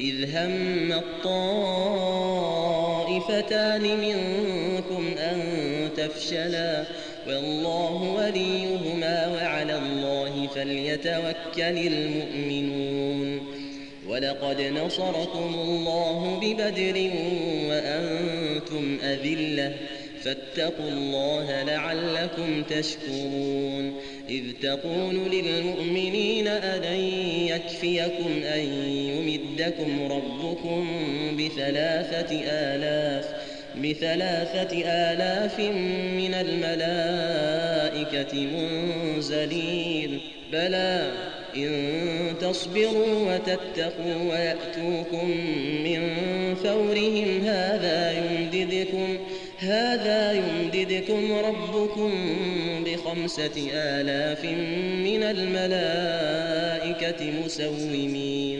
إذ هم الطائفتان منكم أن تفشلا والله وليهما وعلى الله فليتوكل المؤمنون ولقد نصركم الله ببدر وأنتم أذلة فاتقوا الله لعلكم تشكرون إذ تقول للمؤمنين ألن يكفيكم أن يمدكم ربكم بثلاثة آلاف بثلاثة آلاف من الملائكة منزلين. بلى إن تصبروا وتتقوا ويأتوكم من فورهم هذا يمددكم هذا يمددكم ربكم بخمسة آلاف من الملائكة مسومين.